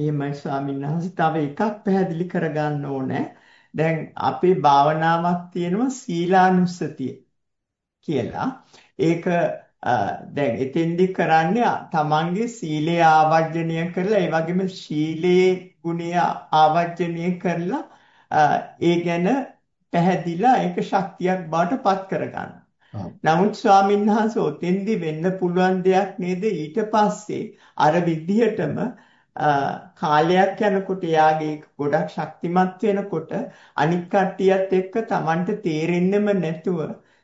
එහෙමයි ස්වාමීන් වහන්සේ. තව එකක් පැහැදිලි කරගන්න ඕනේ. දැන් අපේ භාවනාවක් තියෙනවා සීලානුස්සතිය කියලා. ඒක දැන් එතෙන්දි කරන්නේ තමන්ගේ සීලය ආවර්ජනය කරලා ඒ වගේම ශීලයේ ගුණය ආවර්ජනය කරලා ඒ ගැන පැහැදිලා ඒක ශක්තියක් බවට පත් කරගන්න. නමුත් ස්වාමීන් වහන්සේ ඔතෙන්දි වෙන්න පුළුවන් දෙයක් නේද ඊට පස්සේ අර විදිහටම කාලයක් යනකොට එයාගේ ගොඩක් ශක්තිමත් වෙනකොට අනික් කට්ටියත් එක්ක Tamanට තේරෙන්නෙම නැතුව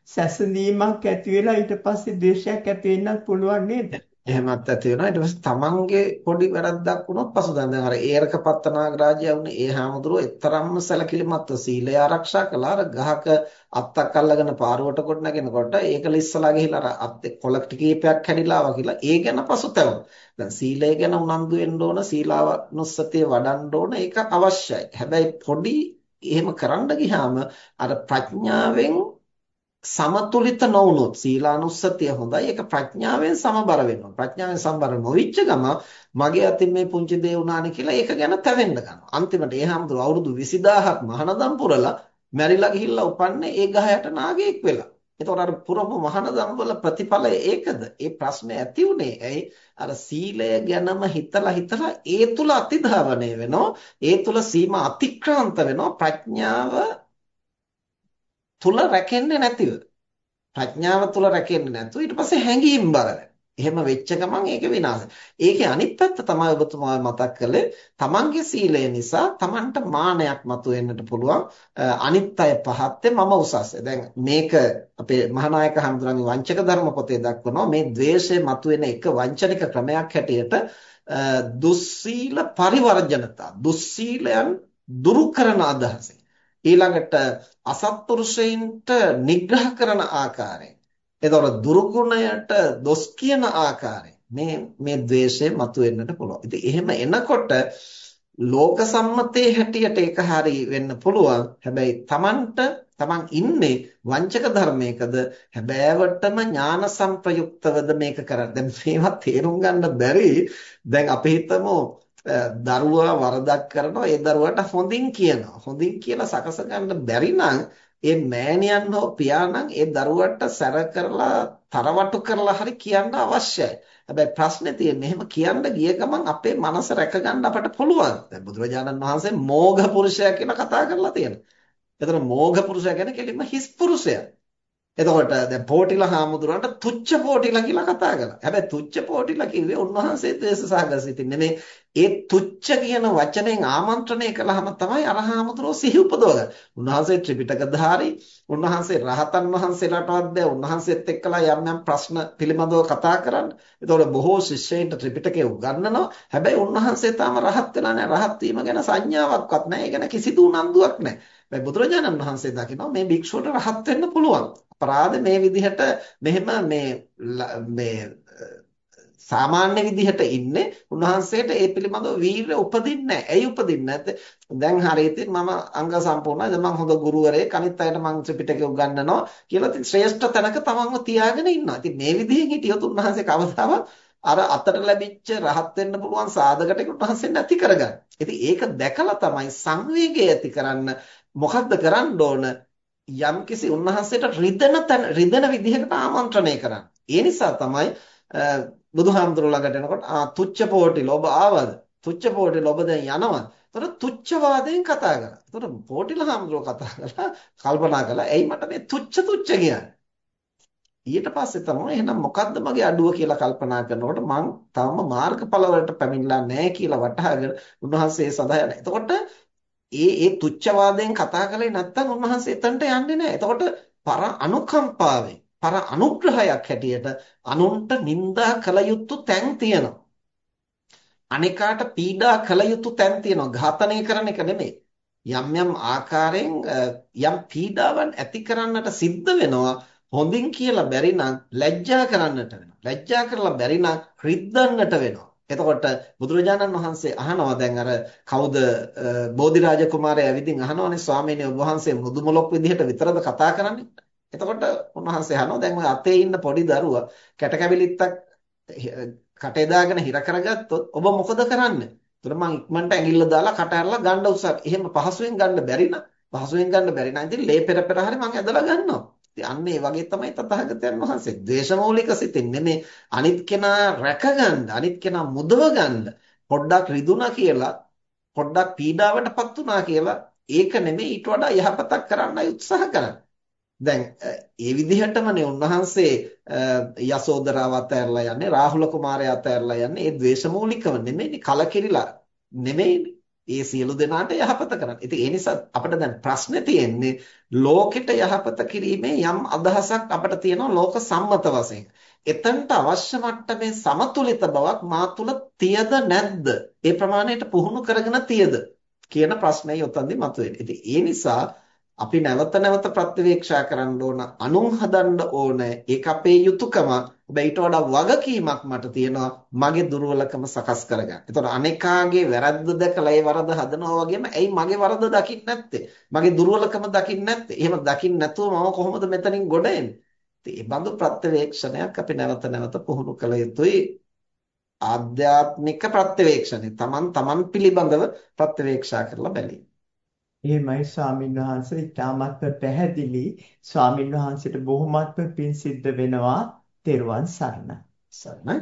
සැසඳීමක් ඇති වෙලා ඊට පස්සේ ද්වේෂයක් ඇති වෙන්නත් පුළුවන් නේද? එහෙමත් ඇති වෙනවා. ඊට පස්සේ තමන්ගේ පොඩි වැරද්දක් වුණොත් පසුතැන දැන් අර ඒරක පත්තනාගරාජය වුණේ ඒ හාමුදුරුවෝ එතරම්ම සැලකිලිමත්ව සීලය ආරක්ෂා කළා. අර ගහක අත්තක් අල්ලගෙන පාරුවට කොට නැගෙනකොට ඒක ලිස්සලා ගිහිල්ලා අර අත් කොළ කීපයක් කැඩිලා ආවා කියලා ඒ ගැන පසුතැවුණා. දැන් සීලය ගැන උනන්දු වෙන්න ඕන සීලාවනුස්සතිය වඩන්න ඕන ඒක අවශ්‍යයි. හැබැයි පොඩි එහෙම කරන්න ගියාම අර ප්‍රඥාවෙන් සමතුලිත නොවුනොත් සීලානුස්සතිය හොඳයි. ඒක ප්‍රඥාවෙන් සමබර වෙනවා. ප්‍රඥාවෙන් සමබර නොවිච්ච ගම මගේ අතින් මේ පුංචි දේ වුණානේ කියලා ඒක ගැන තැවෙන්න ගන්නවා. අන්තිමට ඒ හැමදෙර අවුරුදු 20000ක් මහානදම් පුරලා මැරිලා ගිහිල්ලා උපන්නේ ඒ ගහයට නාගයෙක් වෙලා. එතකොට අර පුරපු මහානදම් වල ප්‍රතිඵලය ඒකද? ඒ ප්‍රශ්නේ ඇති උනේ. ඇයි? අර සීලය ගැනම හිතලා හිතලා ඒ තුල අතිධාවනය වෙනවා. ඒ තුල සීමා අතික්‍රාන්ත වෙනවා. ප්‍රඥාව තුල රැකෙන්නේ නැතිව ප්‍රඥාව තුල රැකෙන්නේ නැතුව ඊට පස්සේ හැඟීම් බර එහෙම වෙච්ච ගමන් ඒක විනාශයි. ඒකේ අනිත් පැත්ත තමයි ඔබතුමා මතක් කළේ තමන්ගේ සීලය නිසා තමන්ට මානයක් මතුවෙන්නට පුළුවන්. අනිත් අය පහත්තේ මම උසස්සේ. දැන් මේක අපේ මහානායක හඳුරන්නේ වංචක ධර්ම පොතේ දක්වනවා මේ द्वේෂය මතුවෙන එක වංචනික ක්‍රමයක් හැටියට දුස්සීල පරිවර්ජනතා දුස්සීලයන් දුරු කරන අදහසෙන් ඊළඟට අසත්පුරුෂයින්ට නිග්‍රහ කරන ආකාරය. එතකොට දුරුගුණයට දොස් කියන ආකාරය. මේ මේ द्वේෂය මතුවෙන්නට පුළුවන්. ඉතින් එහෙම එනකොට ලෝක සම්මතයේ හැටියට ඒක හරි වෙන්න පුළුවන්. හැබැයි Tamanට Taman ඉන්නේ වංචක ධර්මයකද හැබෑවටම ඥාන සංප්‍රයුක්තවද මේක කරන්නේ. දැන් මේවා තේරුම් ගන්න බැරි. දැන් අපි හිතමු දරුවා වරදක් කරනවා ඒ දරුවාට හොඳින් කියනවා හොඳින් කියලා සකස ගන්න බැරි නම් ඒ මෑණියන් හෝ පියාණන් ඒ දරුවට සැර කරලා තරවටු කරලා හරි කියන්න අවශ්‍යයි. හැබැයි ප්‍රශ්නේ තියෙන්නේ එහෙම කියන්න ගිය ගමන් අපේ මනස රැක ගන්න අපට පුළුවන්. දැන් බුදුරජාණන් වහන්සේ මෝඝ පුරුෂයා කියලා කතා කරලා තියෙනවා. එතන මෝඝ පුරුෂයා කියන්නේ කෙලින්ම හිස් පුරුෂයා. එතකොට දැන් පෝටිලා හාමුදුරන්ට තුච්ච පෝටිලා කියලා කතා කළා. හැබැයි තුච්ච පෝටිලා කිව්වේ උන්වහන්සේ ද්වේෂ සහගත සිතින් නෙමෙයි. ඒ තුච්ච කියන වචනයෙන් ආමන්ත්‍රණය කළාම තමයි අර හාමුදුරුවෝ සිහි උපදවගන්නේ. උන්වහන්සේ ත්‍රිපිටකධාරී, උන්වහන්සේ රහතන් වහන්සේලාටවත් බෑ උන්වහන්සේත් එක්කලා යම් යම් ප්‍රශ්න පිළිබඳව කතා කරන්න. එතකොට බොහෝ ශිෂ්‍යයින්ට ත්‍රිපිටකය උගන්වනවා. හැබැයි උන්වහන්සේ තාම රහත් වෙලා නැහැ. රහත් වීම ගැන සංඥාවක්වත් නැහැ. ඒ ගැන කිසිදු උනන්දුවක් නැහැ. හැබැයි බුදුරජාණන් වහන්සේ දකිනවා මේ භික්ෂුවට රහත් වෙන්න පුළුවන්. අපරාධ මේ විදිහට මෙහෙම මේ මේ සාමාන්‍ය විදිහට ඉන්නේ උන්වහන්සේට ඒ පිළිබඳව වීරය උපදින්නේ නැහැ. ඇයි උපදින්නේ නැත්තේ? දැන් හරියට මම අංග සම්පූර්ණයි. දැන් මම හොඳ ගුරුවරයෙක්. අනිත් අයට මම ත්‍රිපිටකය උගන්වනවා කියලා ඉතින් ශ්‍රේෂ්ඨ තැනක තමන්ව තියාගෙන ඉන්නවා. ඉතින් මේ විදිහෙන් හිටියොත් උන්වහන්සේ කවදාවත් අර අතට ලැබිච්ච රහත් වෙන්න පුළුවන් සාධකට උන්වහන්සේ නැති කරගන්න. ඉතින් ඒක දැකලා තමයි සංවේගය ඇති කරන්න මොකද්ද කරන්න ඕන? යම්කිසි උන්වහන්සේට රිදෙන රිදෙන විදිහකට ආමන්ත්‍රණය කරන්න. ඒ නිසා තමයි බුදුහාමුදුරුවෝ ළඟට එනකොට ආ තුච්ඡපෝටිල ඔබ ආවද? තුච්ඡපෝටිල ඔබ දැන් යනවද? එතකොට තුච්ඡවාදයෙන් කතා කරා. එතකොට පෝටිල හාමුදුරුවෝ කතා කරලා කල්පනා කළා ඇයි මට මේ තුච්ඡ තුච්ඡ කියන්නේ? ඊට පස්සේ තමයි එහෙනම් මොකද්ද මගේ අඩුව කියලා කල්පනා කරනකොට මං තාම මාර්ගඵල වලට පැමිණලා නැහැ කියලා වටහාගෙන උන්වහන්සේ සදා යන. එතකොට ඒ ඒ තුච්ඡවාදයෙන් කතා කළේ නැත්නම් උන්වහන්සේ එතනට යන්නේ නැහැ. එතකොට පර අනුකම්පාවෙන් පර අනුග්‍රහයක් හැටියට අනුන්ට නිନ୍ଦා කළ යුතු තැන් තියෙනවා. අනිකාට පීඩා කළ යුතු තැන් තියෙනවා. ඝාතනය කරන එක නෙමෙයි. යම් යම් ආකාරයෙන් යම් පීඩාවන් ඇති කරන්නට සිද්ධ වෙනවා. හොඳින් කියලා බැරි නම් ලැජ්ජා කරන්නට වෙනවා. ලැජ්ජා කරලා බැරි නම් රිද්දන්නට වෙනවා. එතකොට බුදුරජාණන් වහන්සේ අහනවා දැන් අර කවුද බෝධිරාජ කුමාරයා ඇවිදින් අහනවානේ ස්වාමීනි ඔබ වහන්සේ මෘදු මොලොක් විදිහට විතරද කතා කරන්නේ? එතකොට උන්වහන්සේ අහනවා දැන් ඔය අතේ ඉන්න පොඩි දරුවා කැට කැබිලිත්තක් කටේ දාගෙන හිර කරගත්තොත් ඔබ මොකද කරන්නේ? ඒතර මං ඉක්මනට ඇඟිල්ල දාලා කට ඇරලා ගන්න උත්සාහ. එහෙම පහසුවෙන් ගන්න බැරි නම් පහසුවෙන් ගන්න බැරි නම් ඉතින් ලේ පෙර පෙර හරි මං ඇදලා ගන්නවා. ඉතින් අන්න ඒ වගේ තමයි තථාගතයන් වහන්සේ. ද්වේෂමූලික සිතින් නෙමේ අනිත් කෙනා රැකගන්න, අනිත් කෙනා මුදව ගන්න. පොඩ්ඩක් රිදුනා කියලා, පොඩ්ඩක් පීඩාවටපත් වුණා කියලා ඒක නෙමෙයි ඊට වඩා යහපතක් කරන්නයි උත්සාහ කරන්නේ. දැන් ඒ විදිහටමනේ උන්වහන්සේ යසෝදරාව අතහැරලා යන්නේ රාහුල කුමාරයා අතහැරලා යන්නේ ඒ ද්වේෂමූලිකව නෙමෙයිනේ කලකිරිලා නෙමෙයිනේ ඒ සියලු දෙනාට යහපත කරන්න. ඉතින් ඒ නිසා අපිට දැන් ප්‍රශ්නේ තියෙන්නේ ලෝකෙට යහපත කිරීමේ යම් අදහසක් අපිට තියෙනවා ලෝක සම්මත වශයෙන්. එතනට අවශ්‍ය මට්ටමේ සමතුලිත බවක් මා තුල තියද නැද්ද? ඒ ප්‍රමාණයට පුහුණු කරගෙන තියද කියන ප්‍රශ්නය උතන්දි මතුවෙන්නේ. ඉතින් ඒ නිසා අපි නැවත නැවත ප්‍රත්‍යවේක්ෂා කරන්න ඕන අනුන් හදන්න ඕන ඒක අපේ යුතුයකම හැබැයි ඊට වඩා වගකීමක් මට තියෙනවා මගේ දුර්වලකම සකස් කරගන්න. එතකොට අනේකාගේ වැරද්ද දැකලා ඒ වරද හදනවා වගේම ඇයි මගේ වරද දකින්නේ නැත්තේ? මගේ දුර්වලකම දකින්නේ නැත්තේ? එහෙම දකින්න නැතුව මම කොහොමද මෙතනින් ගොඩ එන්නේ? ඉතින් මේ බඳු ප්‍රත්‍යවේක්ෂණයක් අපි නැවත නැවත පුහුණු කළ යුතුයි. ආධ්‍යාත්මික ප්‍රත්‍යවේක්ෂණය. Taman taman පිළිබඳව ප්‍රත්‍යවේක්ෂා කරලා බැලීම. එහෙමයි ස්වාමින් වහන්සේ ඉතාමත්ම පැහැදිලි. ස්වාමින් වහන්සේට බොහොමත්ම පිං සිද්ධ වෙනවා. තෙරුවන් සරණයි. සරණයි.